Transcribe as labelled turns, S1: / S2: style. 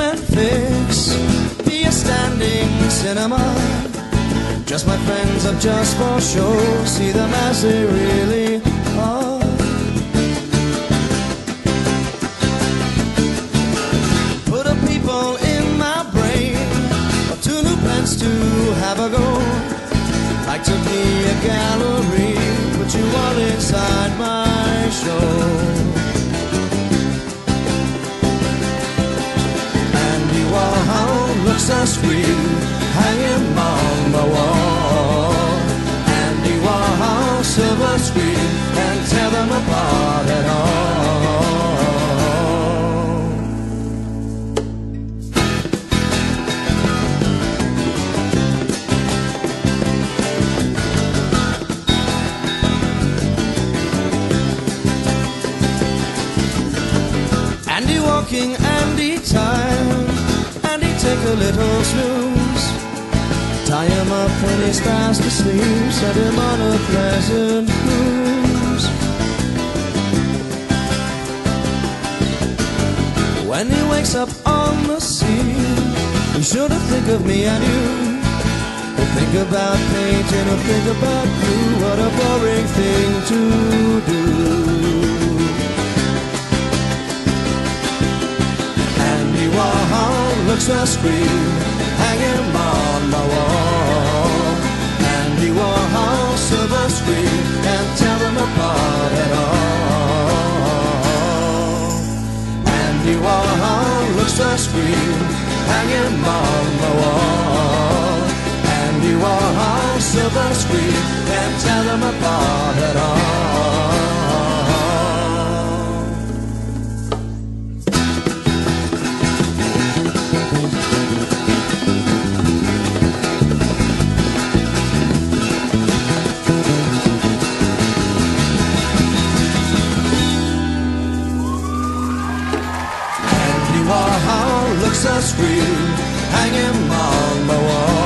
S1: and fix be a standing cinema. Just my friends up just for show, see them as they really are. Put a people in my brain, two new plans to have a go. Like to be a gallery, put you all inside my show. Looks so sweet, hanging on the wall. Andy Warhol, silver screen, can't tear them apart at all. Andy walking, Andy time, take a little snooze. Tie him up when he starts to sleep, set him on a pleasant cruise. When he wakes up on the sea, he should to think of me and you. He'll think about painting, he'll think about you. What a boring thing to do. Looks so screen hanging on the wall. Andy Warhol, silver screen, can't tell them apart at all. Andy Warhol looks so screen hanging on my wall. Andy Warhol, silver screen, can't tell them apart Looks so hanging on the wall.